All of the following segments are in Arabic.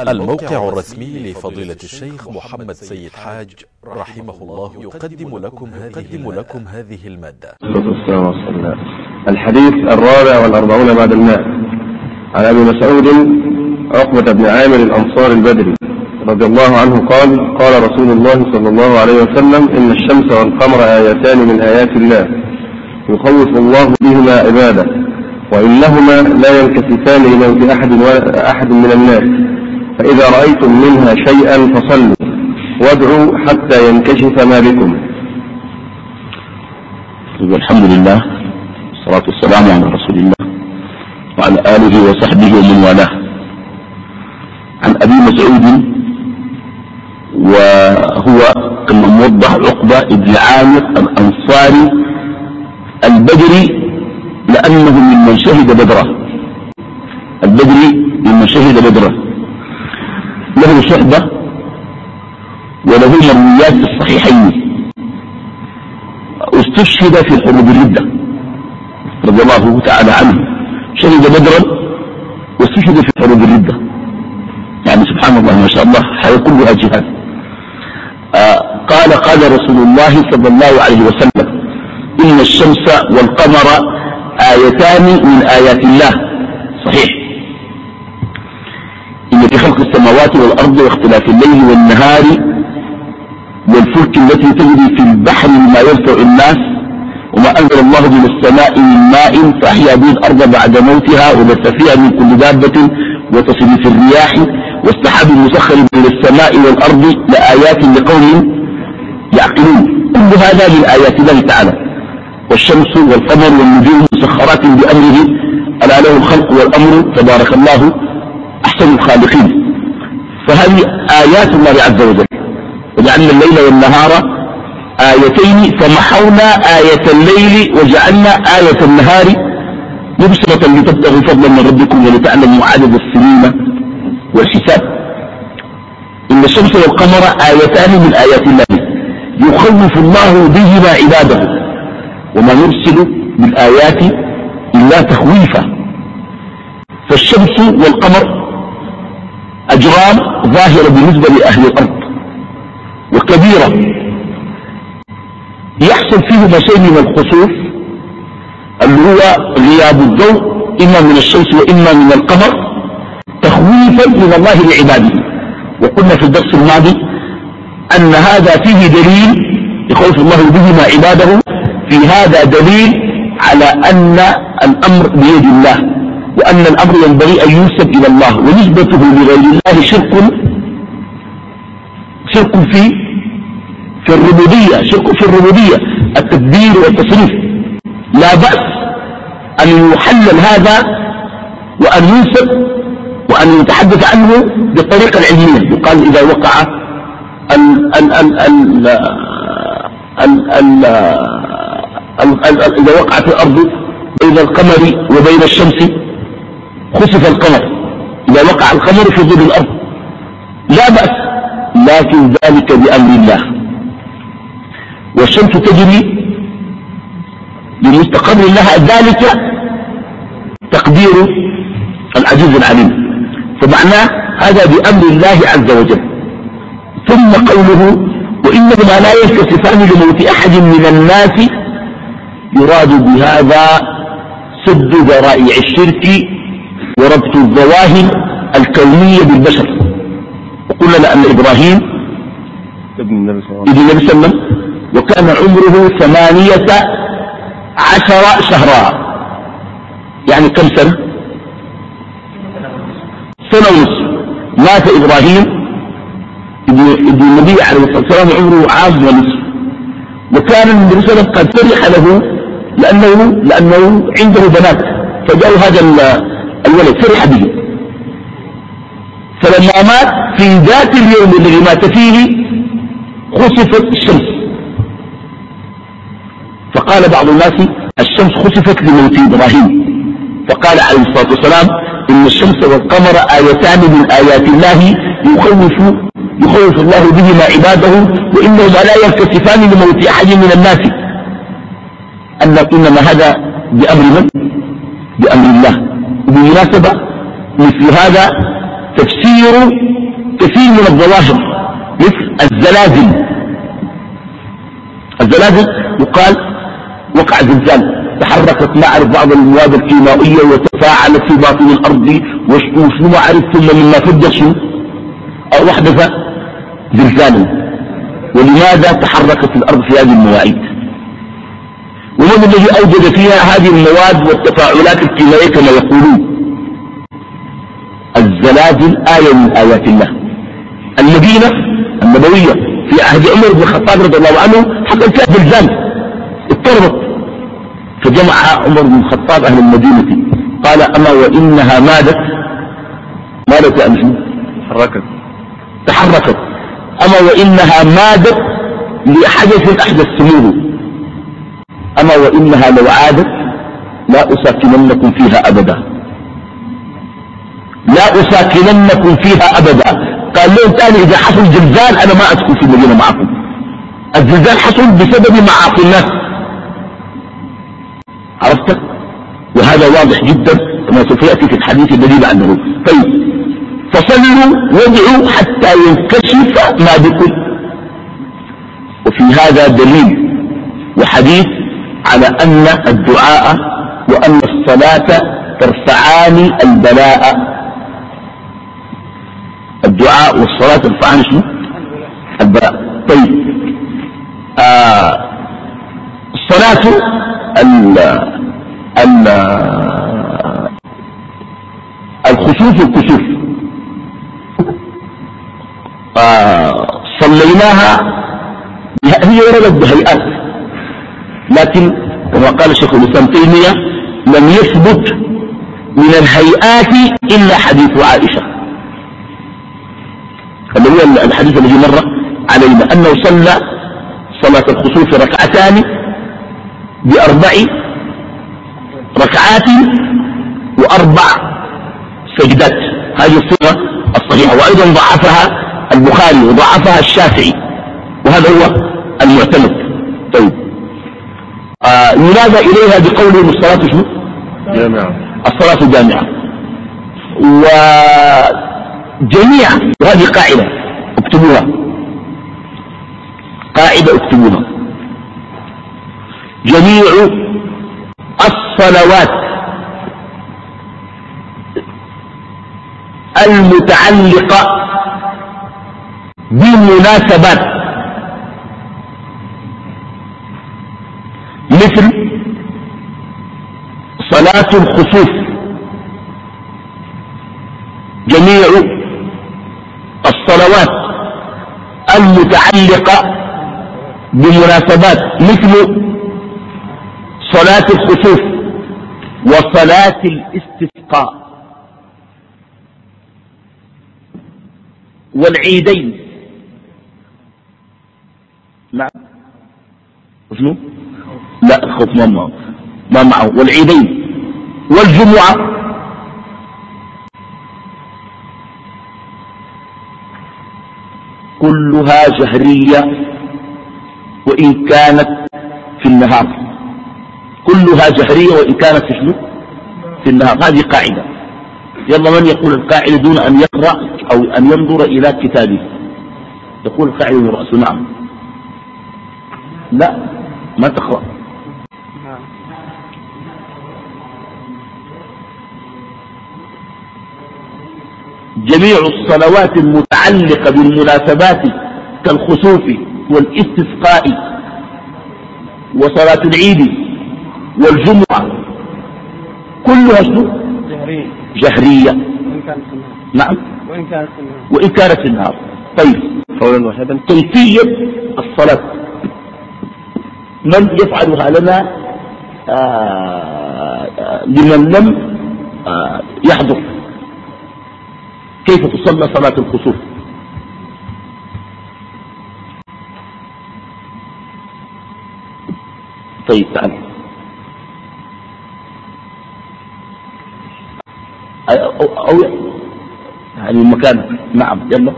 الموقع الرسمي لفضيلة الشيخ محمد سيد حاج رحمه الله يقدم لكم هذه, لكم هذه المادة. الحديث الرابع والأربعون بعد الماء. عن أبي مسعود عقبة بن عامر الأنصار البدري رضي الله عنه قال قال رسول الله صلى الله عليه وسلم إن الشمس والقمر آيتان من آيات الله. يخوف الله بهما عباده وإنهما لا ينكسفان لموت أحد, أحد من الناس. فإذا رأيتم منها شيئا فصلوا وادعوا حتى ينكشف ما بكم. الحمد لله والصلاة والسلام على رسول الله وعلى آله وصحبه ومن والاه. عن أبي مسعود وهو كما موضح عقبة بن عامر الأنصاري البدري لأنه ممن شهد بدرة. البدري ممن شهد بدرة. له شعبة وله مرويات في الصحيحين. استشهد في حروب الردة رضي الله تعالى عنه. شهد بدرا واستشهد في حروب الردة. يعني سبحان الله ما شاء الله حياة كلها جهاد. آه قال قال رسول الله صلى الله عليه وسلم إن الشمس والقمر آيتان من آيات الله. السماوات والأرض واختلاف الليل والنهار والفلك التي تجري في البحر بما ينفع الناس وما أنزل الله من السماء من ماء فأحيا به الأرض بعد موتها وبث فيها من كل دابة وتصريف الرياح والسحاب المسخر بين السماء والأرض لآيات لقوم يعقلون. كل هذا من آيات الله تعالى. والشمس والقمر والنجوم مسخرات بأمره. ألا له الخلق والأمر. تبارك الله. أحسن الخالقين. فهذه آيات الله عز وجل. وجعلنا الليل والنهار آيتين فمحونا آية الليل وجعلنا آية النهار مبصرة لتبتغوا فضلا من ربكم ولتعلموا عدد السنين والحساب. إن الشمس والقمر آيتان من آيات الله. يخوف الله بهما عباده. وما يرسل بالآيات إلا تخويفا. فالشمس والقمر أجرام ظاهرة بالنسبة لأهل الأرض وكبيرة. يحصل فيهما شيء من الخسوف اللي هو غياب الضوء إما من الشمس وإما من القمر تخويفا من الله لعباده. وقلنا في الدرس الماضي أن هذا فيه دليل يخوف الله بهما عباده. في هذا دليل على أن الأمر بيد الله. وأن الأمر ينبغي أن ينسب إلى الله ونسبته لغير الله شرك شرك في في الربوبية شرك في الربوبية التدبير والتصريف. لا بأس أن يحلل هذا وأن ينسب وأن يتحدث عنه بالطريقة العلمية. يقال إذا وقع ال ال ال ال ال ال ال إذا وقعت الأرض بين القمر وبين الشمس خسف القمر. إذا وقع القمر في ظل الأرض. لا بأس. لكن ذلك بأمر الله. والشمس تجري لمستقر لها ذلك تقدير العزيز العليم. فمعناه هذا بأمر الله عز وجل. ثم قوله وإنهما لا ينكسفان لموت أحد من الناس. يراد بهذا سد ذرائع الشرك وربط الظواهر الكونية بالبشر. وقلنا لأن إبراهيم ابن النبي صلى الله عليه وسلم. وكان عمره ثمانية عشر شهرا. يعني كم سنة؟ سنة ونصف مات إبراهيم ابن النبي عليه الصلاة والسلام عمره عام ونصف. وكان النبي صلى الله عليه وسلم قد فرح له لأنه, لأنه عنده بنات. فجاءوا هذا الولد فرح به. فلما مات في ذات اليوم الذي مات فيه خسفت الشمس. فقال بعض الناس الشمس خسفت لموت إبراهيم. فقال عليه الصلاة والسلام إن الشمس والقمر آيتان من آيات الله يخوف يخوف الله بهما عباده وإنهما لا ينكسفان لموت أحد من الناس. أن إنما هذا بأمر من؟ بأمر الله. وبالمناسبة مثل هذا تفسير كثير من الظواهر مثل الزلازل. الزلازل يقال وقع زلزال تحركت ما أعرف بعض المواد الكيماوية وتفاعلت في باطن الأرض وشنو ما أعرف ثم مما فجر شنو؟ أو أحدث زلزالا. ولماذا تحركت الأرض في هذه المواعيد؟ ومن الذي أوجد فيها هذه المواد والتفاعلات الكيميائية كما يقولون. الزلازل آية من آيات الله. المدينة النبوية في عهد عمر بن الخطاب رضي الله عنه حصل فيها زلزال اضطربت. فجمع عمر بن الخطاب أهل المدينة. قال أما وإنها مادت؟ مادت يا أمشي تحركت. تحركت. أما وإنها مادت لحدث أحدث سموه. أما وإنها لو عادت لا أساكننكم فيها أبدا. لا أساكننكم فيها أبدا. قال لهم تاني إذا حصل زلزال أنا ما أسكن في المدينة معكم. الزلزال حصل بسبب معاصي الناس. عرفت؟ وهذا واضح جدا كما سوف يأتي في الحديث الذي بعده طيب فصلوا وادعوا حتى ينكشف ما بكم وفي هذا دليل وحديث على أن الدعاء وأن الصلاة ترفعان البلاء. الدعاء والصلاة ترفعان شنو؟ البلاء. طيب. آه الصلاة ال ال الخسوف والكسوف. آه صليناها هي وردت بهيئات لكن كما قال شيخ الإسلام تيمية لم يثبت من الهيئات إلا حديث عائشة. اللي هو الحديث الذي مر علينا أنه صلى صلاة الخسوف ركعتان بأربع ركعات وأربع سجدات. هذه الصيغه الصحيحة. وأيضا ضعفها البخاري وضعفها الشافعي وهذا هو المعتمد. ينادى إليها بقولهم الصلاة شنو؟ جامعة. الصلاة جامعة وجميع وهذه قاعدة اكتبوها. قاعدة اكتبوها. جميع الصلوات المتعلقة بمناسبات مثل صلاة الخسوف. جميع الصلوات المتعلقة بمناسبات مثل صلاة الخسوف وصلاة الاستسقاء والعيدين. نعم. شنو؟ لا خوف ما معه. ما معه. والعيدين. والجمعة. كلها جهرية وإن كانت في النهار. كلها جهرية وإن كانت في شنو؟ في النهار. هذه قاعدة. يلا من يقول القاعدة دون أن يقرأ أو أن ينظر إلى كتابه؟ يقول القاعدة من رأسه. نعم. لا ما تقرأ. جميع الصلوات المتعلقة بالمناسبات كالخسوف والاستسقاء وصلاة العيد والجمعة كلها شنو؟ جهرية. جهرية. وإن كانت في النهار. نعم. وإن كانت في النهار. وإن كانت في النهار. طيب. قولا واحدا. كيفية الصلاة؟ من يفعلها لنا؟ آه آه لمن لم آه يحضر. كيف تصلى صلاة الخسوف؟ طيب تعال. أو, أو يعني مكانك نعم يلا.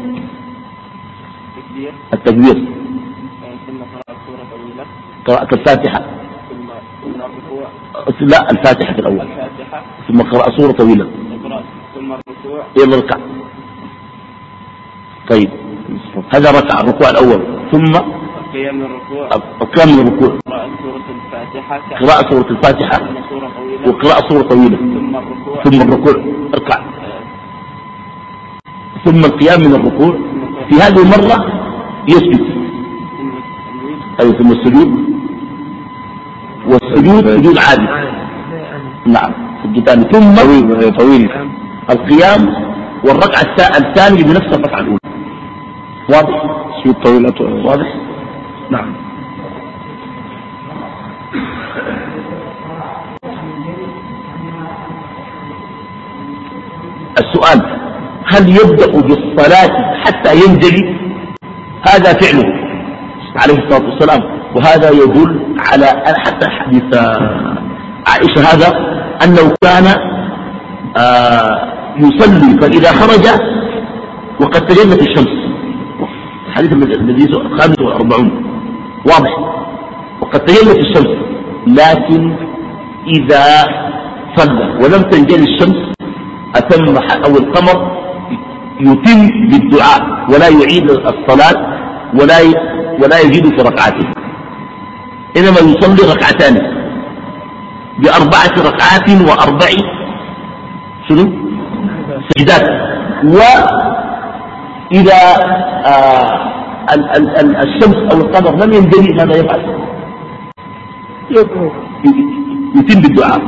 تكبير التكبير. ثم قراءة الفاتحة. لا الفاتحة الأول. ثم قراءة سورة طويلة. الركوع يلا اركع طيب. هذا ركع الركوع الأول. ثم القيام من الركوع القيام من الركوع قراءة سورة الفاتحة. قراءة سورة الفاتحة وقراءة سورة طويلة. ثم الركوع. ثم الركوع. اركع. ثم القيام من الركوع. في هذه المرة يسجد. أي ثم السجود. والسجود سجود عادي. نعم. سجدان. ثم طويل طويل. القيام والركعة الثا- الثانية بنفس الركعة الأولى. واضح؟ سجود طويل أطول واضح؟ نعم. السؤال هل يبدأ بالصلاة حتى ينجلي؟ هذا فعله عليه الصلاة والسلام. وهذا يدل على حتى حديث عائشة هذا أنه كان آه، يصلي فإذا خرج وقد تجلت الشمس. الحديث الذي الخامس والأربعون واضح. وقد تجلت الشمس. لكن إذا صلى ولم تنجلي الشمس أتم أو القمر يتم بالدعاء ولا يعيد الصلاة ولا ولا يزيد في ركعته إنما يصلي ركعتان. بأربعة ركعات وأربع شنو؟ سجدات وإذا آه ال ال ال الشمس أو القمر لم ينجلي ماذا يفعل. يتم بالدعاء.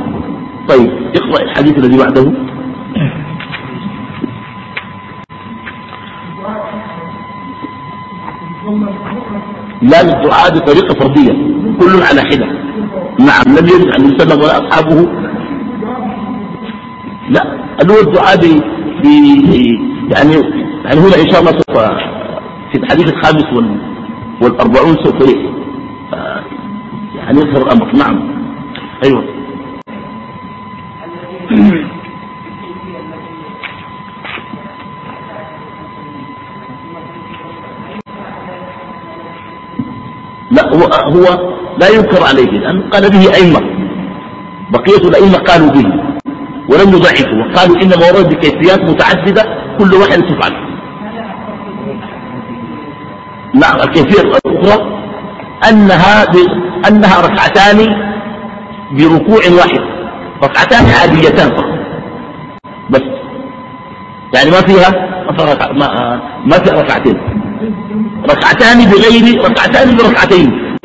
طيب اقرأ الحديث الذي بعده. لا للدعاء بطريقة فردية كل على حدة. نعم لم يرد عن وسلم ولا أصحابه. لا هو الدعاء. يعني يعني هنا إن شاء الله سوف في الحديث الخامس وال... والأربعون سوف يعني يظهر الأمر. نعم. أيوه. لا هو, هو لا ينكر عليه لأن قال به أئمة. بقية الأئمة قالوا به. ولم يضعفوا وقالوا إنما ورد بكيفيات متعددة كل واحد تفعل نعم الكيفية الأخرى أنها ب... أنها ركعتان بركوع واحد. ركعتان عاديتان فقط. بس. يعني ما فيها. ما... ما فيها ركعتين. ركعتان بغير ركعتان بركعتين.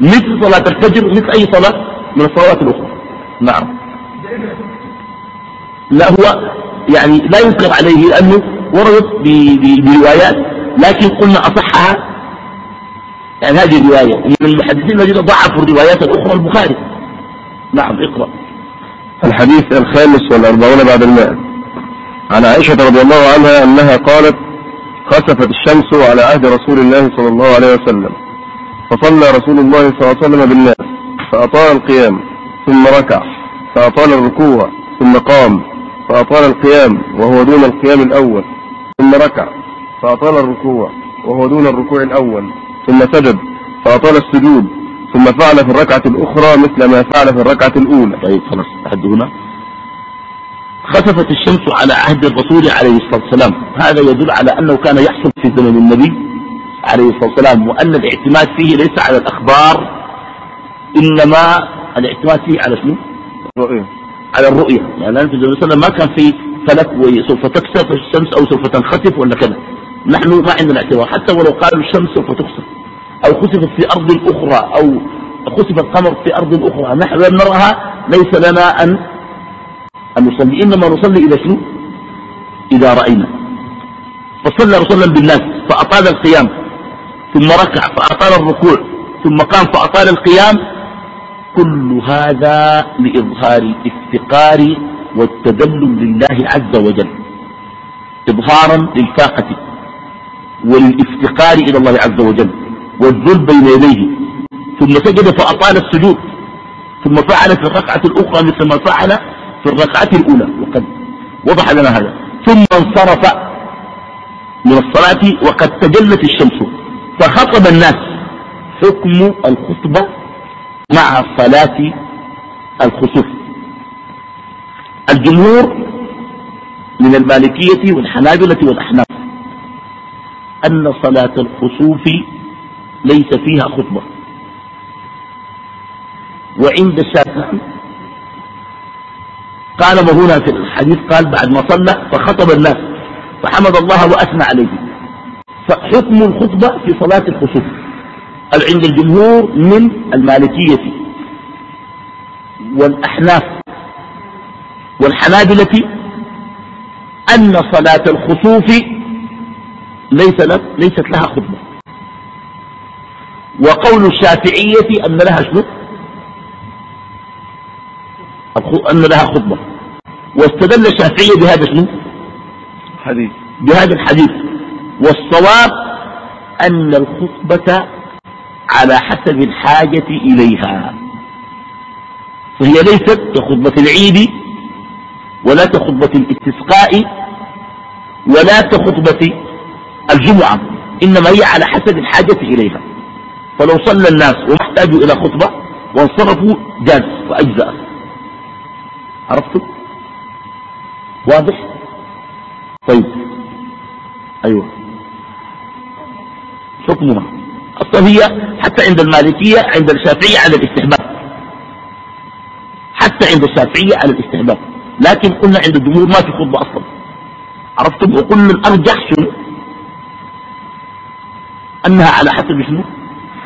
مثل صلاة الفجر مثل أي صلاة من الصلوات الأخرى. نعم. لا هو يعني لا ينكر عليه لأنه وردت بروايات لكن قلنا أصحها يعني هذه الرواية. من المحدثين الذين ضعفوا الروايات الأخرى البخاري. نعم اقرأ. الحديث الخامس والأربعون بعد المائة عن عائشة رضي الله عنها أنها قالت خسفت الشمس على عهد رسول الله صلى الله عليه وسلم. فصلى رسول الله صلى الله عليه وسلم بالناس فأطال القيام ثم ركع. فأطال الركوع ثم قام فأطال القيام وهو دون القيام الأول ثم ركع فأطال الركوع وهو دون الركوع الأول ثم سجد فأطال السجود ثم فعل في الركعة الأخرى مثل ما فعل في الركعة الأولى. طيب خلاص لحد هنا. خسفت الشمس على عهد الرسول عليه الصلاة والسلام. هذا يدل على أنه كان يحصل في زمن النبي عليه الصلاة والسلام وأن الاعتماد فيه ليس على الأخبار إنما الاعتماد فيه على شنو؟ على الرؤية. يعني النبي صلى الله عليه وسلم ما كان في فلك وسوف تكسف الشمس أو سوف تنخسف ولا كذا. نحن ما عندنا اعتبار حتى ولو قالوا الشمس سوف تخسف أو خسفت في أرض أخرى أو خسف القمر في أرض أخرى نحن لم نرها. ليس لنا أن أن نصلي. إنما نصلي إذا شنو؟ إذا رأينا. فصلى رسولا بالناس. فأطال القيام. ثم ركع. فأطال الركوع. ثم قام. فأطال القيام. كل هذا لإظهار الافتقار والتذلل لله عز وجل. إظهارا للفاقة وللافتقار إلى الله عز وجل والذل بين يديه. ثم سجد فأطال السجود. ثم فعل في الركعة الأخرى مثل ما فعل في الركعة الأولى. وقد وضح لنا هذا. ثم انصرف من الصلاة وقد تجلت الشمس. فخطب الناس. حكم الخطبة مع صلاة الخسوف. الجمهور من المالكية والحنابلة والأحناف أن صلاة الخسوف ليس فيها خطبة. وعند الشافعي قال ما هنا في الحديث قال بعد ما صلى فخطب الناس فحمد الله وأثنى عليه. فحكم الخطبة في صلاة الخسوف. عند الجمهور من المالكية والأحناف والحنابلة أن صلاة الخسوف ليس ليست لها خطبة؟ وقول الشافعية أن لها شنو؟ أن لها خطبة. واستدل الشافعية بهذا شنو؟ حديث. بهذا الحديث. والصواب أن الخطبة على حسب الحاجة إليها. فهي ليست كخطبة العيد ولا كخطبة الإستسقاء ولا كخطبة الجمعة إنما هي على حسب الحاجة إليها. فلو صلى الناس وما إلى خطبة وانصرفوا جاز وأجزاء عرفتم؟ واضح؟ طيب. أيوه. حكمها. هي حتى عند المالكية عند الشافعية على الاستحباب. حتى عند الشافعية على الاستحباب. لكن قلنا عند الجمهور ما في خطبة أصلا. عرفتم؟ وقلنا الأرجح شنو؟ أنها على حسب شنو؟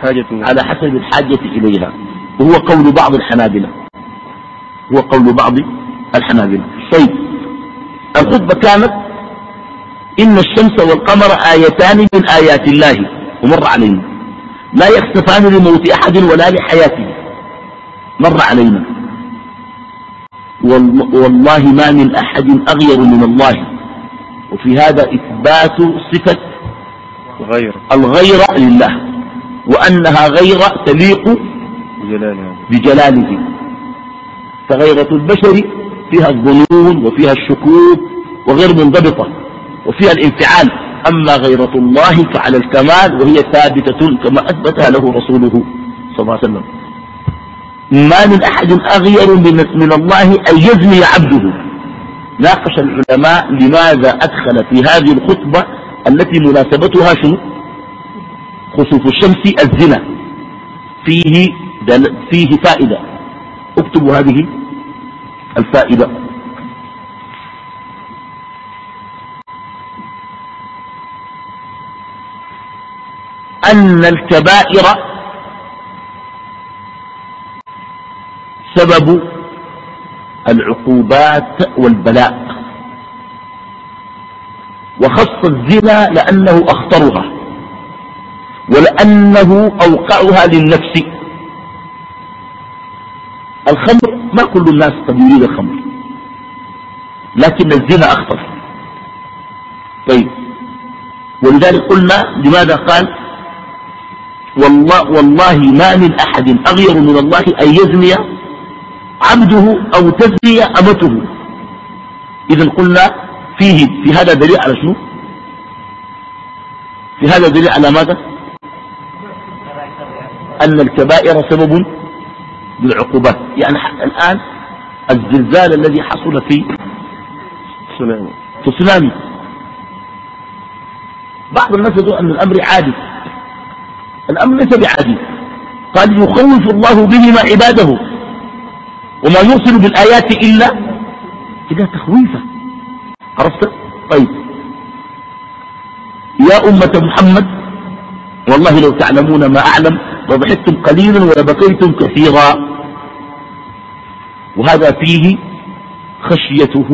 حاجة على حسب الحاجة إليها. وهو قول بعض الحنابلة. هو قول بعض الحنابلة. طيب الخطبة كانت إن الشمس والقمر آيتان من آيات الله. ومر علينا. لا يخسفان لموت أحد ولا لحياته. مر علينا. والله ما من أحد أغير من الله. وفي هذا إثبات صفة غير الغير لله وأنها غير تليق بجلاله. بجلاله. فغيرة البشر فيها الظنون وفيها الشكوك وغير منضبطة وفيها الانفعال. أما غيرة الله فعلى الكمال وهي ثابتة كما أثبتها له رسوله صلى الله عليه وسلم. ما من أحد أغير من الله أن يزني عبده. ناقش العلماء لماذا أدخل في هذه الخطبة التي مناسبتها شنو؟ خسوف الشمس الزنا. فيه, فيه فائدة. اكتبوا هذه الفائدة. أن الكبائر سبب العقوبات والبلاء وخص الزنا لأنه أخطرها ولأنه أوقعها للنفس. الخمر ما كل الناس قد يريد الخمر لكن الزنا أخطر. طيب ولذلك قلنا لماذا قال والله, والله ما من أحد أغير من الله أن يزني عبده أو تزني أمته. إذا قلنا فيه في هذا دليل على شنو؟ في هذا دليل على ماذا؟ أن الكبائر سبب للعقوبات. يعني الآن الزلزال الذي حصل في تسونامي بعض الناس يقول أن الأمر عادي. الأمر ليس بعادي. قال يخوف الله بهما عباده. وما يرسل بالآيات إلا إلا تخويفا. عرفت؟ طيب. يا أمة محمد والله لو تعلمون ما أعلم لضحكتم قليلا ولبكيتم كثيرا. وهذا فيه خشيته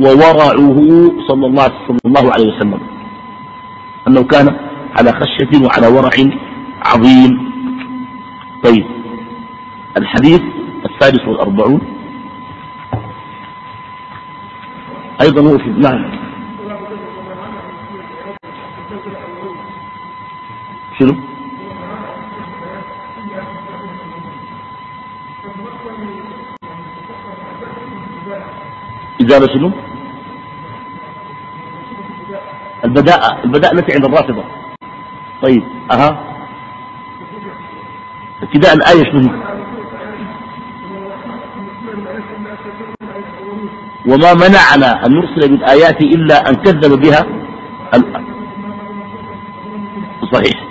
وورعه صلى الله, صلى الله عليه وسلم. أنه كان على خشية وعلى ورع عظيم. طيب الحديث السادس والأربعون. أيضا هو في نعم. شنو؟ إزالة شنو؟ البداء البداء التي عند الرافضة. طيب أها. ابتداء الآية شنو وما منعنا أن نرسل بالآيات إلا أن كذب بها صحيح.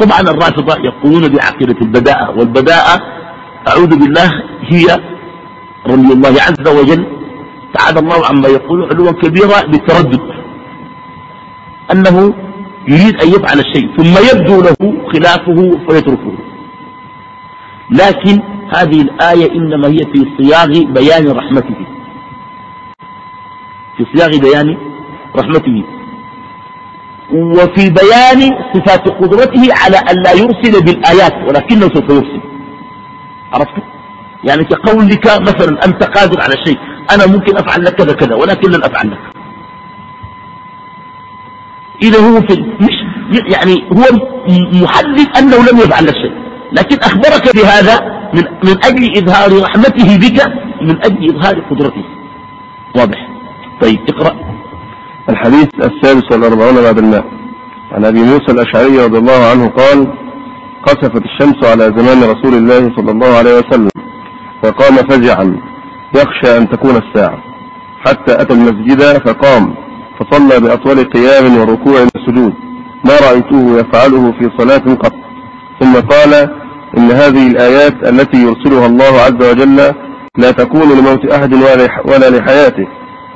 طبعا الرافضة يقولون بعقيدة البداءة والبداءة أعوذ بالله هي رمي الله عز وجل تعالى الله عما يقول علوا كبيرا بالتردد أنه يريد أن يفعل الشيء ثم يبدو له خلافه فيتركه. لكن هذه الآية إنما هي في صياغ بيان رحمته. في صياغ بيان رحمته. وفي بيان صفات قدرته على أن لا يرسل بالآيات ولكنه سوف يرسل. عرفت؟ يعني كقولك مثلا أنت قادر على شيء أنا ممكن أفعل لك كذا كذا ولكن لن أفعل لك. إذا هو في مش يعني هو محدد أنه لم يفعل لك شيء لكن أخبرك بهذا من, من أجل إظهار رحمته بك من أجل إظهار قدرته. واضح. طيب اقرأ. الحديث السادس والأربعون بعد الماء. عن أبي موسى الأشعري رضي الله عنه قال قصفت الشمس على زمان رسول الله صلى الله عليه وسلم فقام فزعا يخشى أن تكون الساعة. حتى أتى المسجد فقام. فصلى بأطول قيام وركوع وسجود ما رأيته يفعله في صلاة قط. ثم قال إن هذه الآيات التي يرسلها الله عز وجل لا تكون لموت أحد ولا- لحياته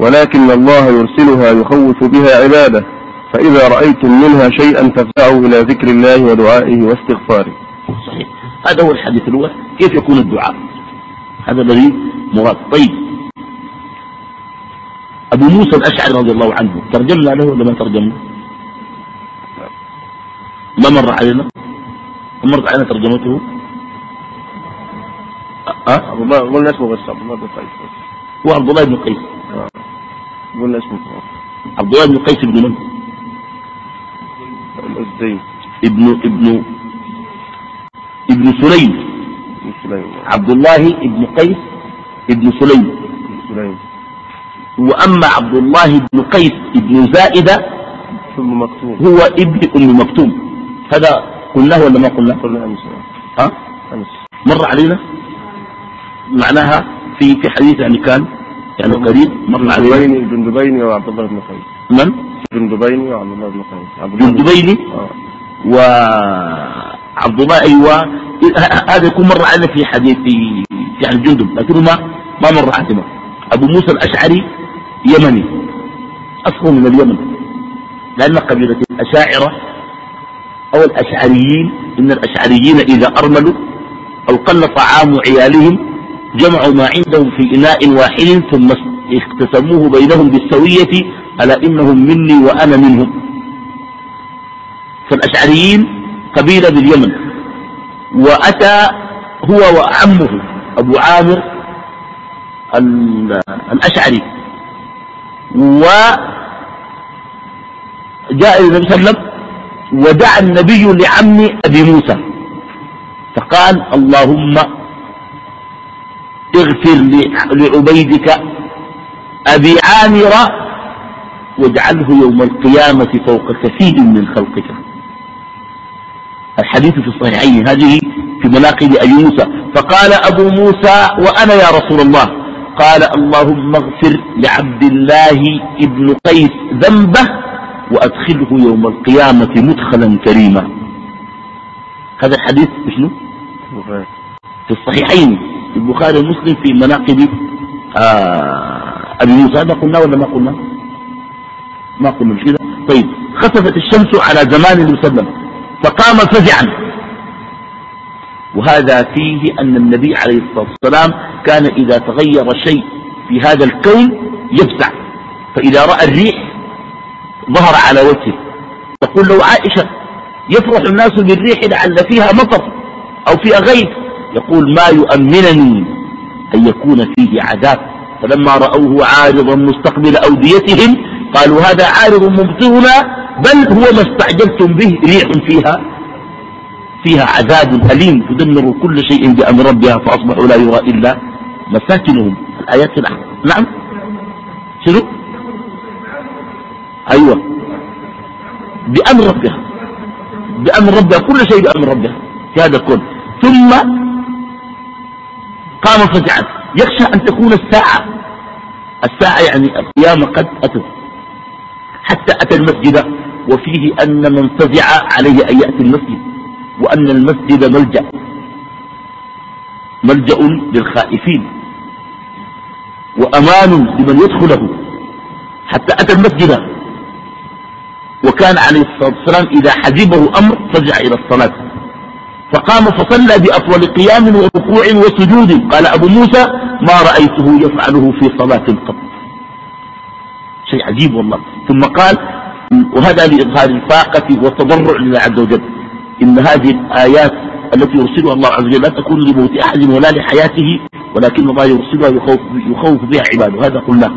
ولكن الله يرسلها يخوف بها عباده. فإذا رأيتم منها شيئا فافزعوا إلى ذكر الله ودعائه واستغفاره. صحيح. هذا هو الحديث الأول. كيف يكون الدعاء؟ هذا الذي مراد. طيب. أبو موسى الأشعري رضي الله عنه. ترجمنا له ولا ما ترجمنا ما مر علينا؟ ما مرت علينا ترجمته؟ أه؟ قلنا اسمه بس عبد الله بن قيس. هو عبد الله بن قيس. آه. قلنا اسمه. عبد الله بن قيس بن من؟ الأزدي ابن ابن ابن سليم. بن عبد الله ابن قيس ابن سليم. بن سليم. وأما عبد الله بن قيس ابن زائدة ثم مكتوب هو ابن أم مكتوم. هذا قلناه ولا ما قلناه؟ قلنا أمس ها؟ أمس مر علينا؟ معناها في في حديث يعني كان يعني قريب مر علينا. جندبيني جندبيني وعبد الله بن قيس. من؟ جندبيني وعبد الله بن قيس. بن- جندبيني آه. وعبد الله أيوة. هذا يكون مر علينا في حديث في عن جندب لكنه ما ما مر علينا. أبو موسى الأشعري يمني. أصله من اليمن. لأن قبيلة الأشاعرة أو الأشعريين إن الأشعريين إذا أرملوا أو قل طعام عيالهم جمعوا ما عندهم في إناء واحد ثم اقتسموه بينهم بالسوية ألا إنهم مني وأنا منهم. فالأشعريين قبيلة باليمن وأتى هو وعمه أبو عامر ال- الأشعري. وجاء النبي صلى الله عليه وسلم ودعا النبي لعم أبي موسى. فقال اللهم اغفر لعبيدك أبي عامر واجعله يوم القيامة فوق كثير من خلقك. الحديث في الصحيحين هذه في مناقب أبي موسى. فقال أبو موسى وأنا يا رسول الله. قال اللهم اغفر لعبد الله ابن قيس ذنبه وأدخله يوم القيامة مدخلا كريما. هذا الحديث شنو. في الصحيحين البخاري ومسلم في مناقب آه أبي موسى. هذا قلنا ولا ما قلنا؟ ما قلنا. كده؟ طيب خسفت الشمس على زمان المسلم فقام فزعا. وهذا فيه أن النبي عليه الصلاة والسلام كان إذا تغير شيء في هذا الكون يفزع فإذا رأى الريح ظهر على وجهه. تقول له عائشة يفرح الناس بالريح لعل فيها مطر أو فيها غيث. يقول ما يؤمنني أن يكون فيه عذاب. فلما رأوه عارضا مستقبل أوديتهم قالوا هذا عارض ممطرنا بل هو ما استعجلتم به ريح فيها. فيها عذاب أليم تدمر كل شيء بأمر ربها فأصبحوا لا يرى إلا مساكنهم. الآيات الأحد نعم. شنو؟ أيوة. بأمر ربها. بأمر ربها. كل شيء بأمر ربها. في هذا الكون. ثم قام فزعا. يخشى أن تكون الساعة. الساعة يعني القيامة قد أتت. حتى أتى المسجد. وفيه أن من فزع عليه أن يأتي المسجد. وأن المسجد ملجأ. ملجأ للخائفين. وأمان لمن يدخله. حتى أتى المسجد. وكان عليه الصلاة والسلام إذا حزبه أمر فزع إلى الصلاة. فقام فصلى بأطول قيام وركوع وسجود. قال أبو موسى ما رأيته يفعله في صلاة قط. شيء عجيب والله. ثم قال وهذا لإظهار الفاقة والتضرع لله عز وجل. إن هذه الآيات التي يرسلها الله عز وجل لا تكون لموت أحد ولا لحياته ولكن الله يرسلها يخوف, يخوف بها عباده. هذا قلناه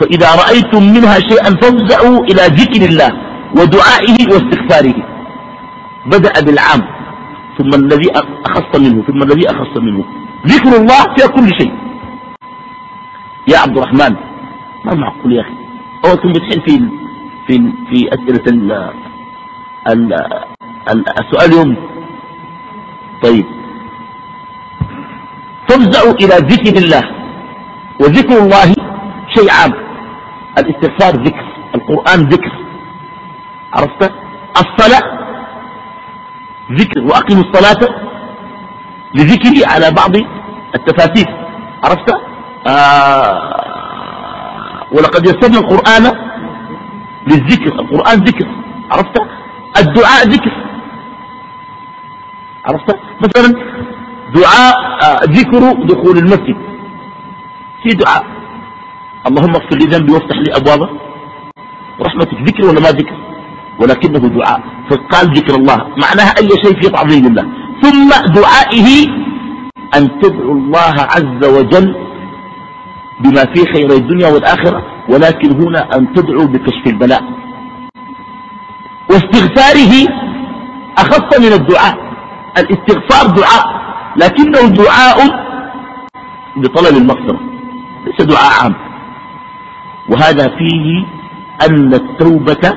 فإذا رأيتم منها شيئا فافزعوا إلى ذكر الله ودعائه واستغفاره. بدأ بالعام. ثم الذي أخص منه ثم الذي أخص منه. ذكر الله في كل شيء. يا عبد الرحمن ما معقول يا أخي؟ أول كنت بتحل في في في أسئلة السؤال اليوم طيب. تفزع إلى ذكر الله. وذكر الله شيء عام. الاستغفار ذكر. القرآن ذكر. عرفت؟ الصلاة ذكر. وأقم الصلاة لذكري على بعض التفاسير. عرفت؟ آه ولقد يسرنا القرآن للذكر. القرآن ذكر. عرفت؟ الدعاء ذكر. عرفت؟ مثلا دعاء آه، ذكر دخول المسجد. في دعاء. اللهم اغفر لي ذنبي وافتح لي أبوابه. رحمتك ذكر ولا ما ذكر؟ ولكنه دعاء. فقال ذكر الله. معناها أي شيء في تعظيم الله. ثم دعائه أن تدعو الله عز وجل بما فيه خير الدنيا والآخرة. ولكن هنا أن تدعو بكشف البلاء. واستغفاره أخف من الدعاء. الاستغفار دعاء لكنه دعاء بطلب المغفرة ليس دعاء عام. وهذا فيه أن التوبة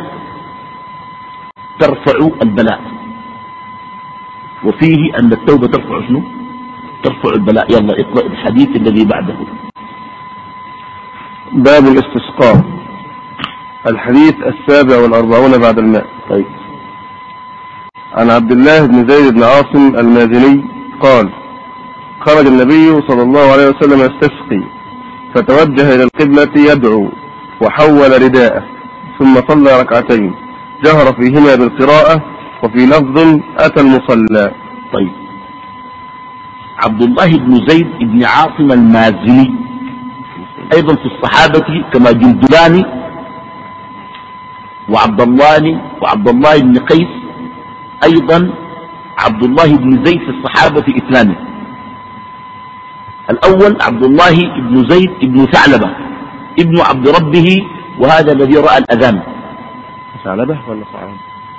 ترفع البلاء. وفيه أن التوبة ترفع شنو؟ ترفع البلاء. يلا اقرأ الحديث الذي بعده. باب الاستسقاء الحديث السابع والأربعون بعد الماء. طيب. عن عبد الله بن زيد بن عاصم المازني قال خرج النبي صلى الله عليه وسلم يستسقي فتوجه إلى القبلة يدعو وحول رداءه ثم صلى ركعتين جهر فيهما بالقراءة وفي لفظ أتى المصلى. طيب. عبد الله بن زيد بن عاصم المازني أيضا في الصحابة كما جندلاني وعبد الله وعبد الله بن قيس أيضا عبد الله بن زيد في الصحابة في إسلامه. الأول عبد الله بن زيد بن ثعلبة ابن عبد ربه وهذا الذي رأى الأذان. ثعلبة ولا صعب؟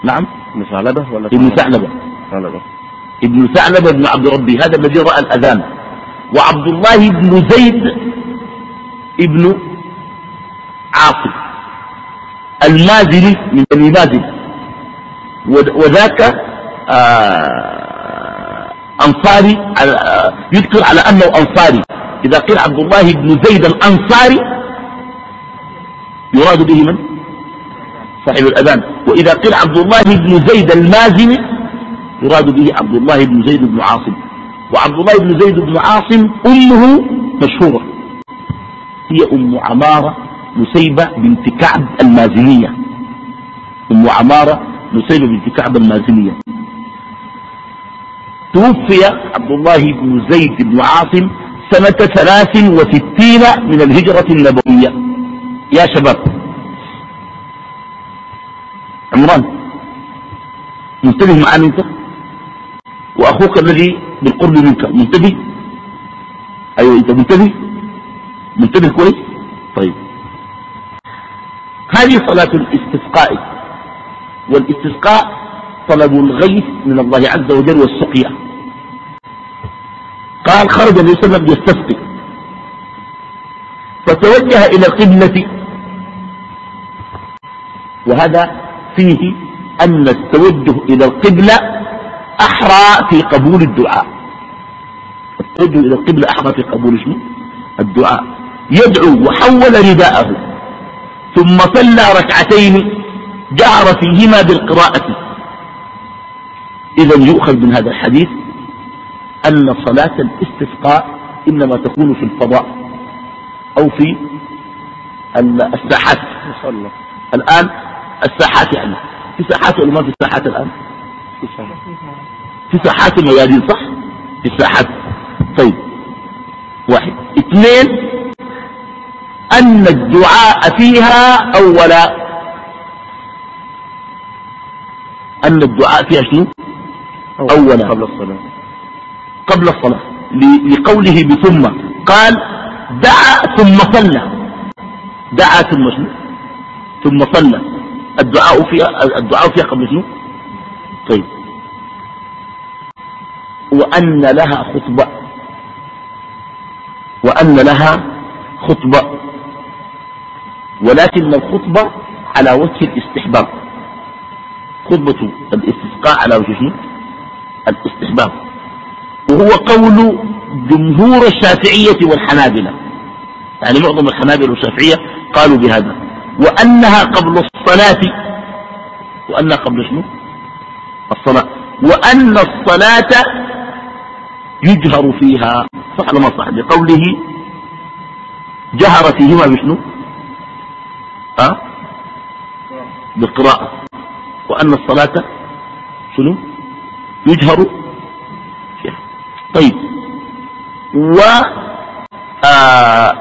نعم. ابن ثعلبة ولا ابن ثعلبة. ثعلبة. ابن ثعلبة بن عبد ربه هذا الذي رأى الأذان. وعبد الله بن زيد ابن عاصم المازني من بني مازن وذاك آه، أنصاري آه، يذكر على أنه أنصاري. إذا قيل عبد الله بن زيد الأنصاري يراد به من؟ صاحب الأذان. وإذا قيل عبد الله بن زيد المازني يراد به عبد الله بن زيد بن عاصم. وعبد الله بن زيد بن عاصم أمه مشهورة. هي أم عمارة نسيبة بنت كعب المازنية. أم عمارة نسيبة بنت كعب المازنية. توفي عبد الله بن زيد بن عاصم سنة ثلاث وستين من الهجرة النبوية. يا شباب. عمران منتبه معنا أنت؟ وأخوك الذي بالقرب منك منتبه؟ أيوه أنت منتبه؟ منتبه كويس؟ طيب. هذه صلاة الاستسقاء. والاستسقاء طلب الغيث من الله عز وجل والسقيا قال خرج النبي صلى الله عليه وسلم يستسقي. فتوجه إلى القبلة. وهذا فيه أن التوجه إلى القبلة أحرى في قبول الدعاء. التوجه إلى القبلة أحرى في قبول شنو؟ الدعاء. يدعو وحول رداءه. ثم صلى ركعتين جهر فيهما بالقراءة. إذا يؤخذ من هذا الحديث أن صلاة الاستسقاء إنما تكون في الفضاء أو في الساحات. الآن الساحات يعني في ساحات ولا ما في ساحات الآن؟ في ساحات الميادين صح؟ في الساحات طيب واحد. اثنين أن الدعاء فيها أولا أن الدعاء فيها شنو؟ أولا. قبل الصلاة. قبل الصلاة. لقوله بثم. قال دعا ثم صلى. دعا ثم شنو؟ ثم صلى. الدعاء فيها الدعاء فيها قبل شنو؟ طيب. وأن لها خطبة. وأن لها خطبة. ولكن الخطبة على وجه الاستحباب. خطبة الاستسقاء على وجه شنو؟ الاستحباب. وهو قول جمهور الشافعية والحنابلة. يعني معظم الحنابلة والشافعية قالوا بهذا. وأنها قبل الصلاة. وأنها قبل شنو؟ الصلاة. وأن الصلاة يجهر فيها. صح ولا ما صح؟ لقوله جهر فيهما بشنو؟ أه؟ بالقراءة وأن الصلاة شنو؟ يجهر فيها. طيب. و آه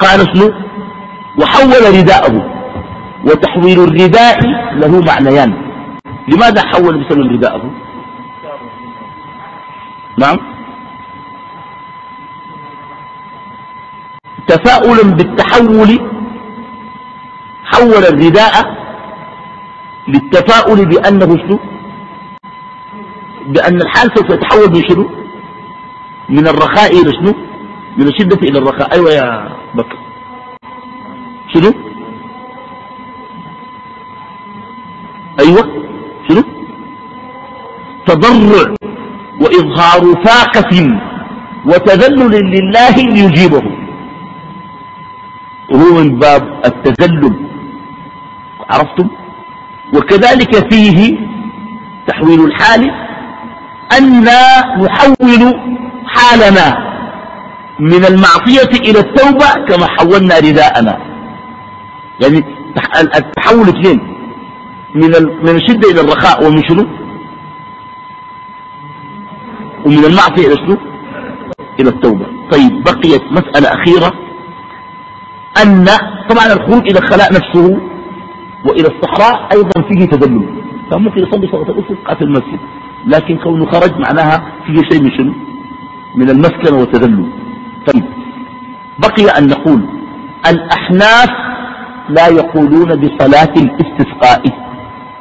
قال شنو؟ وحول رداءه. وتحويل الرداء له معنيان. لماذا حول بسبب رداءه؟ نعم. تفاؤلا بالتحول حول الرداء للتفاؤل بأنه شنو؟ بأن الحال سوف يتحول من شنو؟ من الرخاء إلى شنو؟ من الشدة إلى الرخاء. أيوة يا بكر. شنو؟ أيوة. شنو؟ تضرع وإظهار فاقة وتذلل لله ليجيبه. وهو من باب التذلل. عرفتم؟ وكذلك فيه تحويل الحال أن نحول حالنا من المعصية إلى التوبة كما حولنا رداءنا. يعني التحول اثنين من من الشدة إلى الرخاء ومن شنو؟ ومن المعصية إلى شنو؟ إلى التوبة. طيب بقيت مسألة أخيرة أن طبعا الخروج إلى الخلاء نفسه وإلى الصحراء أيضا فيه تدلل فممكن يصلي صلاة الأفق في المسجد. لكن كونه خرج معناها فيه شيء من شنو؟ من المسكن والتدلل طيب. بقي أن نقول الأحناف لا يقولون بصلاة الاستسقاء.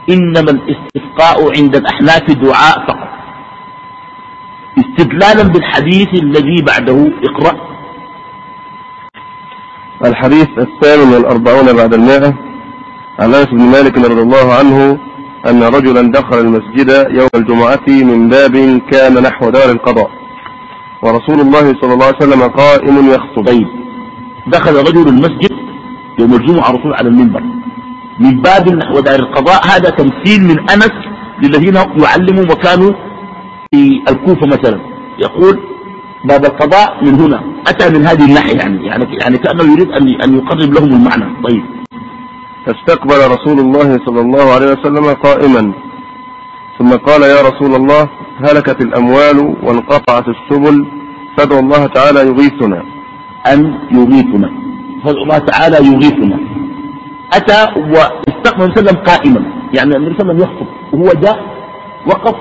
إنما الاستسقاء عند الأحناف دعاء فقط. استدلالا بالحديث الذي بعده اقرأ. الحديث الثامن والأربعون بعد المائة. عن أنس بن مالك رضي الله عنه أن رجلا دخل المسجد يوم الجمعة من باب كان نحو دار القضاء. ورسول الله صلى الله عليه وسلم قائم يخطب طيب دخل رجل المسجد يوم الجمعة رسول على المنبر. من باب نحو دار القضاء. هذا تمثيل من أنس للذين يعلموا وكانوا في الكوفة مثلا. يقول باب القضاء من هنا. أتى من هذه الناحية يعني. يعني, كأنه يريد أن أن يقرب لهم المعنى. طيب. فاستقبل رسول الله صلى الله عليه وسلم قائما. ثم قال يا رسول الله هلكت الأموال وانقطعت السبل فادعو الله تعالى يغيثنا. أن يغيثنا. فادعو الله تعالى يغيثنا. أتى واستقبل النبي صلى الله عليه وسلم قائما. يعني النبي صلى الله عليه وسلم يخطب وهو جاء وقف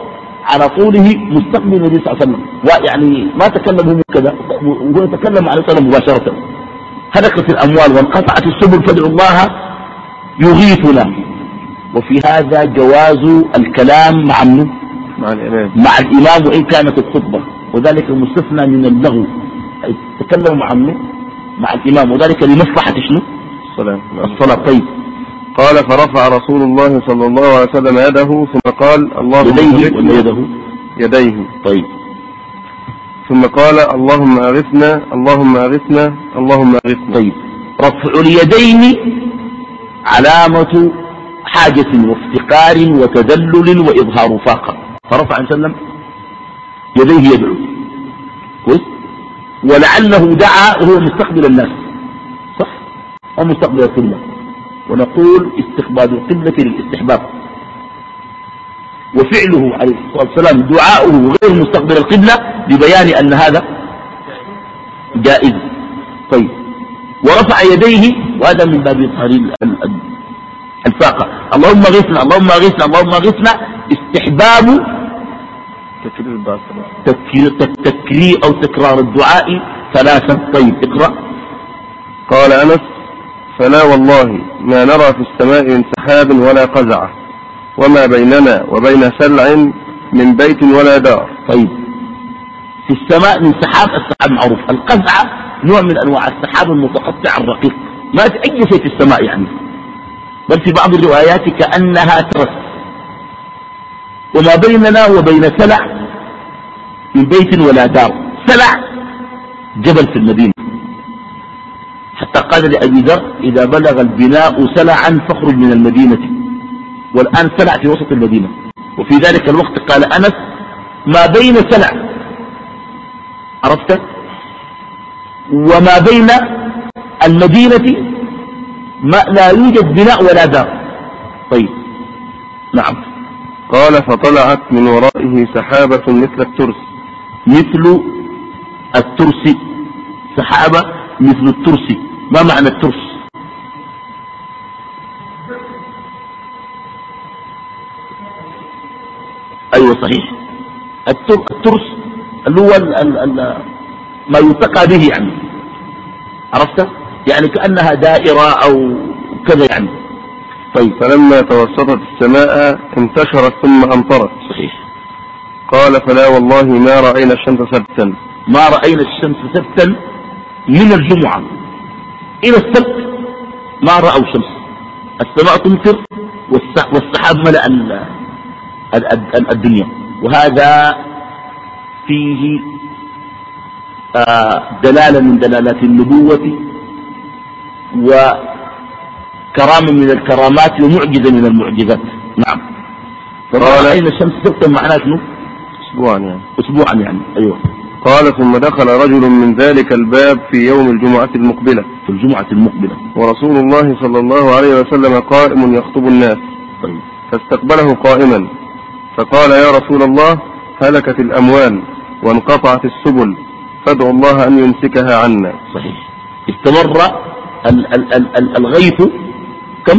على طوله مستقبل النبي صلى الله عليه وسلم. ويعني ما تكلم كذا وهو يتكلم عليه الصلاة مباشرة. هلكت الأموال وانقطعت السبل فادعو الله يغيثنا وفي هذا جواز الكلام مع مع الإمام. مع الإمام وإن كانت الخطبة. وذلك مستثنى من اللغو. تكلم مع مع الإمام. وذلك لمصلحة شنو؟ الصلاة. الصلاة. طيب. قال فرفع رسول الله صلى الله عليه وسلم يده ثم قال اللهم يديه ولا يده؟ يديه. طيب. ثم قال اللهم أغثنا اللهم أغثنا اللهم أغثنا. طيب. رفع اليدين علامة حاجة وافتقار وتذلل وإظهار فاقة. فرفع عليه وسلم يديه يدعو. كويس. ولعله دعا وهو مستقبل الناس. صح؟ أو مستقبل القبلة. ونقول استقبال القبلة للاستحباب. وفعله عليه الصلاة والسلام دعاؤه غير مستقبل القبلة لبيان أن هذا جائز. طيب. ورفع يديه وهذا من باب إظهار الفاقة. اللهم اغثنا اللهم اغثنا اللهم اغثنا استحباب تكرير تكرير, تكرير أو تكرار الدعاء ثلاثا. طيب اقرأ. قال أنس فلا والله ما نرى في السماء من سحاب ولا قزعة وما بيننا وبين سلع من بيت ولا دار. طيب. في السماء من سحاب السحاب معروف. القزعة نوع من أنواع السحاب المتقطع الرقيق. ما في أي شيء في السماء يعني. بل في بعض الروايات كأنها ترس. وما بيننا وبين سلع من بيت ولا دار. سلع جبل في المدينة. حتى قال لأبي ذر إذا بلغ البناء سلعا فاخرج من المدينة. والآن سلع في وسط المدينة. وفي ذلك الوقت قال أنس ما بين سلع. عرفت؟ وما بين المدينة ما لا يوجد بناء ولا دار. طيب. نعم. قال فطلعت من ورائه سحابة مثل الترس. مثل الترس. سحابة مثل الترس. ما معنى الترس؟ أيوة صحيح. الترس اللي هو ال ال ال ما يلتقى به يعني. عرفت؟ يعني كأنها دائرة أو كذا يعني. طيب فلما توسطت السماء انتشرت ثم أمطرت. صحيح. قال فلا والله ما رأينا الشمس سبتا ما رأينا الشمس سبتا من الجمعة. إلى السبت ما رأوا شمس. السماء تمطر والسحاب ملأ الدنيا. وهذا فيه دلالة من دلالات النبوة وكرامة من الكرامات ومعجزة من المعجزات. نعم. قال أين الشمس سبتا معناه شنو؟ أسبوعا يعني. أسبوعا يعني أيوه. قال ثم دخل رجل من ذلك الباب في يوم الجمعة المقبلة. في الجمعة المقبلة. ورسول الله صلى الله عليه وسلم قائم يخطب الناس. طيب. فاستقبله قائما. فقال يا رسول الله هلكت الأموال وانقطعت السبل. فادعوا الله أن يمسكها عنا. صحيح. استمر ال ال ال ال الغيث كم؟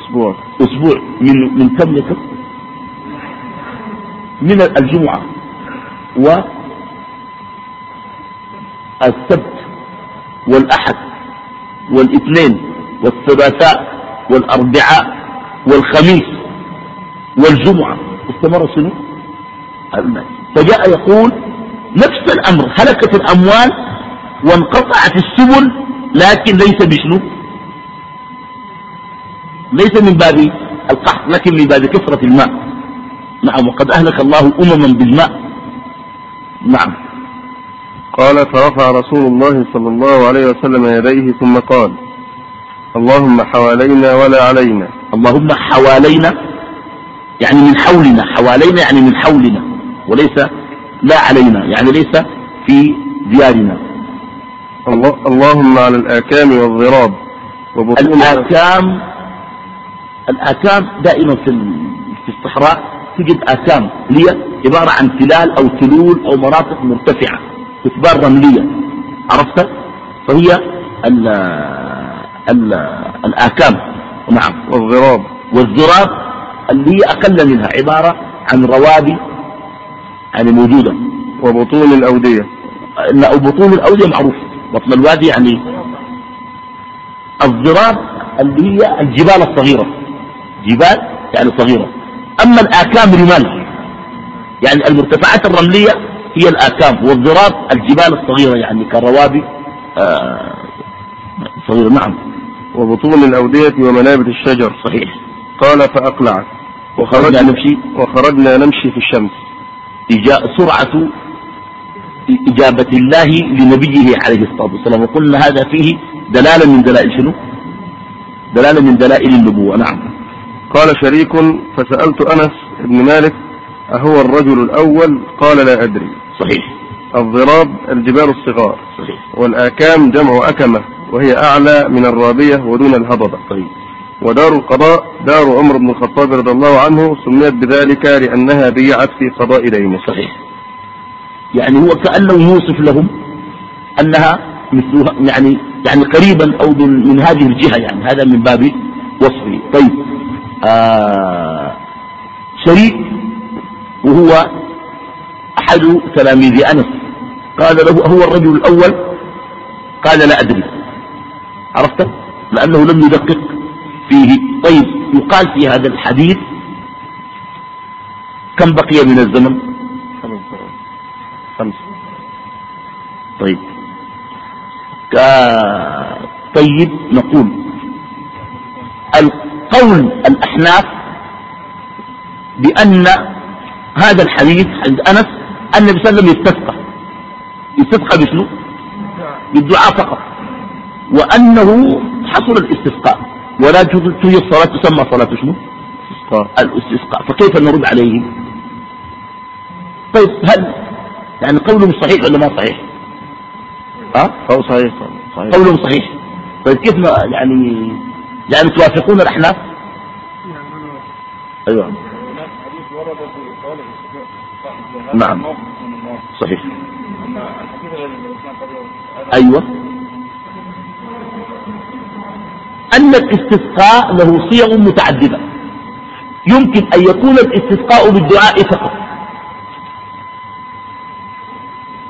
أسبوع. أسبوع. من من كم لكم من الجمعة و السبت والأحد والاثنين والثلاثاء والأربعاء والخميس والجمعة. استمر شنو؟ فجاء يقول نفس الأمر هلكت الأموال وانقطعت السبل لكن ليس بشنو؟ ليس من باب القحط لكن من باب كثرة الماء. نعم وقد أهلك الله أمما بالماء. نعم. قال فرفع رسول الله صلى الله عليه وسلم يديه ثم قال اللهم حوالينا ولا علينا. اللهم حوالينا يعني من حولنا حوالينا يعني من حولنا وليس لا علينا يعني ليس في ديارنا. الله اللهم على الآكام والضراب الآكام الآكام دائما في في الصحراء تجد آكام هي عبارة عن تلال أو تلول أو مناطق مرتفعة كثبان رملية. عرفت؟ فهي ال ال الآكام. نعم. والضراب. والزراب اللي هي أقل منها عبارة عن روابي يعني موجودة وبطون الأودية. لا بطون الأودية معروف بطن الوادي يعني الضراب اللي هي الجبال الصغيرة. جبال يعني صغيرة. أما الآكام رمال يعني المرتفعات الرملية هي الآكام والضراب الجبال الصغيرة يعني كالروابي آه صغيرة. نعم. وبطون الأودية ومنابت الشجر. صحيح. قال فأقلعت. وخرجنا نمشي. وخرجنا نمشي في الشمس. سرعة إجابة الله لنبيه عليه الصلاة والسلام. وقلنا هذا فيه دلالة من دلائل شنو؟ دلالة من دلائل النبوة. نعم. قال شريك فسألت أنس بن مالك أهو الرجل الأول؟ قال لا أدري. صحيح. الضراب الجبال الصغار. صحيح. والآكام جمع أكمة وهي أعلى من الرابية ودون الهضبة. طيب. ودار القضاء دار عمر بن الخطاب رضي الله عنه سميت بذلك لأنها بيعت في قضاء دينه صحيح. يعني هو كأنه يوصف لهم أنها مثلها يعني يعني قريبا أو من, من هذه الجهة يعني هذا من باب وصفه. طيب آه شريك وهو أحد تلاميذ أنس. قال له هو الرجل الأول؟ قال لا أدري. عرفت؟ لأنه لم يدقق. فيه. طيب يقال في هذا الحديث كم بقي من الزمن؟ خمسة طيب. طيب نقول القول الأحناف بأن هذا الحديث عند أنس أن النبي صلى الله عليه وسلم يستسقى. يستسقى بشنو؟ بالدعاء فقط. وأنه حصل الاستسقاء. ولا توجد صلاة تسمى صلاة شنو؟ الاستسقاء. فكيف نرد عليه طيب هل يعني قولهم صحيح ولا ما صحيح؟ ها؟ أو صحيح صحيح. قولهم صحيح. طيب كيف ما يعني يعني توافقون الأحناف أيوة. نعم. صحيح. أيوة. أن الاستسقاء له صيغ متعددة. يمكن أن يكون الاستسقاء بالدعاء فقط.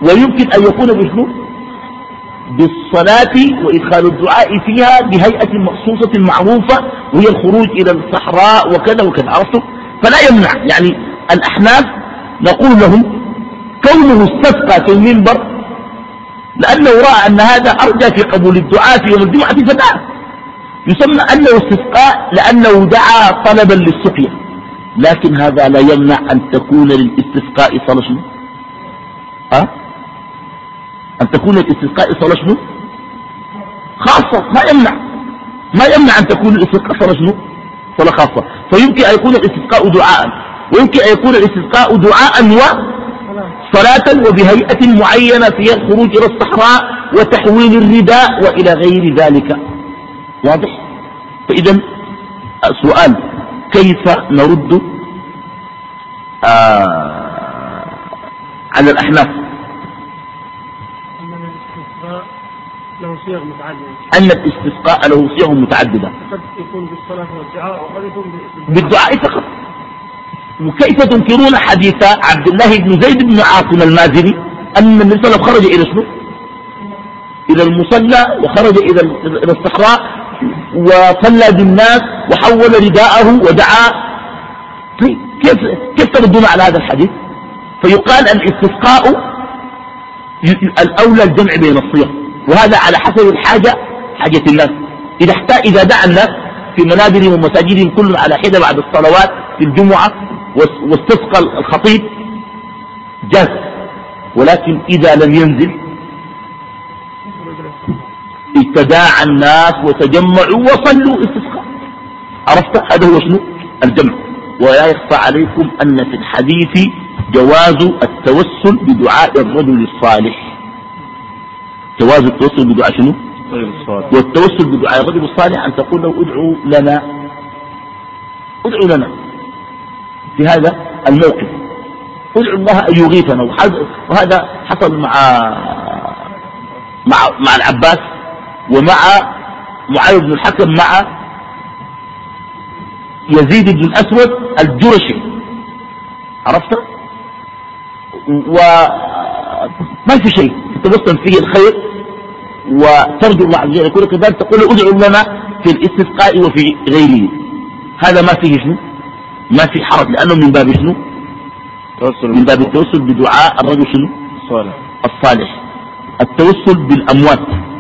ويمكن أن يكون بشنو؟ بالصلاة وإدخال الدعاء فيها بهيئة مخصوصة معروفة وهي الخروج إلى الصحراء وكذا وكذا عرفتم فلا يمنع. يعني الأحناف نقول لهم كونه استسقى في المنبر لأنه رأى أن هذا أرجى في قبول الدعاء في يوم الجمعة فدعا يسمى أنه استسقاء لأنه دعا طلبا للسقيا لكن هذا لا يمنع أن تكون للاستسقاء صلاة شنو؟ أه؟ أن تكون الاستسقاء صلاة شنو؟ خاصة ما يمنع ما يمنع أن تكون الاستسقاء صلاة شنو؟ صلاة خاصة فيمكن أن يكون الاستسقاء دعاء ويمكن أن يكون الاستسقاء دعاء وصلاة وبهيئة معينة فيها الخروج إلى الصحراء وتحويل الرداء وإلى غير ذلك واضح؟ فإذا سؤال كيف نرد آه على الأحناف؟ أن الاستسقاء له صيغ متعددة. أن الاستسقاء له صيغ متعددة. قد يكون بالصلاة والدعاء وقد يكون بالدعاء فقط. وكيف تنكرون حديث عبد الله بن زيد بن عاصم المازني أن النبي صلى الله عليه وسلم خرج إلى شنو؟ إلى المصلى وخرج إلى الصحراء وصلى بالناس وحول رداءه ودعا. كيف كيف تردون على هذا الحديث؟ فيقال الاستسقاء الأولى الجمع بين الصيغ وهذا على حسب الحاجة حاجة الناس. إذا احتاج إذا دعا الناس في منابرهم ومساجدهم كل على حدة بعد الصلوات في الجمعة واس- واستسقى الخطيب جاز. ولكن إذا لم ينزل اتداعى الناس وتجمعوا وصلوا استسقاء. عرفت هذا هو شنو؟ الجمع. ولا يخفى عليكم أن في الحديث جواز التوسل بدعاء الرجل الصالح. جواز التوسل بدعاء شنو؟ والتوسل بدعاء الرجل الصالح أن تقول له ادعوا لنا. ادعوا لنا. في هذا الموقف. ادعوا الله أن يغيثنا. وهذا حصل مع مع مع العباس. ومع معاوية بن الحكم مع يزيد بن الأسود الجرشي. عرفت؟ وما في شيء. تتوسم فيه الخير وترجو الله عز وجل يكون كذلك تقول ادعوا لنا في الاستسقاء وفي غيره. هذا ما فيه شنو؟ ما في حرج لأنه من باب شنو؟ توسل من باب التوسل بدعاء الرجل شنو؟ الصالح. الصالح. التوسل بالأموات.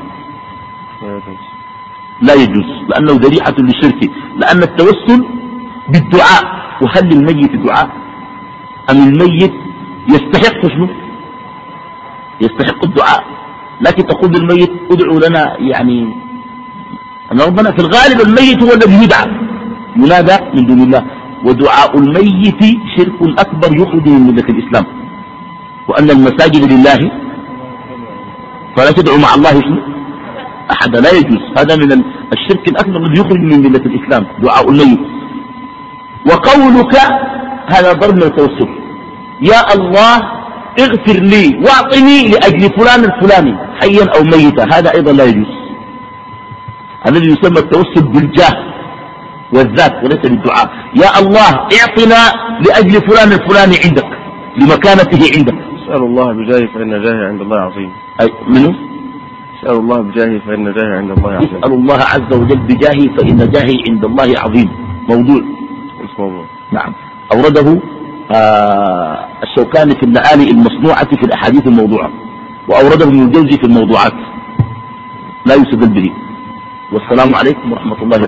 لا يجوز لأنه ذريعة للشرك لأن التوسل بالدعاء. وهل للميت دعاء؟ أم الميت يستحق شنو؟ يستحق الدعاء. لكن تقول للميت ادعوا لنا يعني أن ربنا في الغالب الميت هو الذي يدعى. ينادى من دون الله. ودعاء الميت شرك أكبر يخرج من ملة الإسلام. وأن المساجد لله فلا تدعو مع الله اسمه أحد لا يجوز. هذا من الشرك الأكبر الذي يخرج من ملة الإسلام. دعاء الميت وقولك هذا ضرب من التوسل. يا الله اغفر لي واعطني لأجل فلان الفلاني حيا أو ميتا. هذا أيضا لا يجوز. الذي يسمى التوسل بالجاه والذات وليس بالدعاء. يا الله اعطنا لأجل فلان الفلاني عندك لمكانته عندك. أسأل الله بجاهه فإن جاهه عند الله عظيم أي منه؟ أسأل الله بجاهه فإن جاهه عند الله عظيم أسأل الله عز وجل بجاهه فإن جاهي عند الله عظيم. موضوع. الله. نعم. أورده آه الشوكاني في المعالي المصنوعة في الأحاديث الموضوعة. وأورده ابن الجوزي في الموضوعات. لا يستدل به. والسلام عليكم ورحمة الله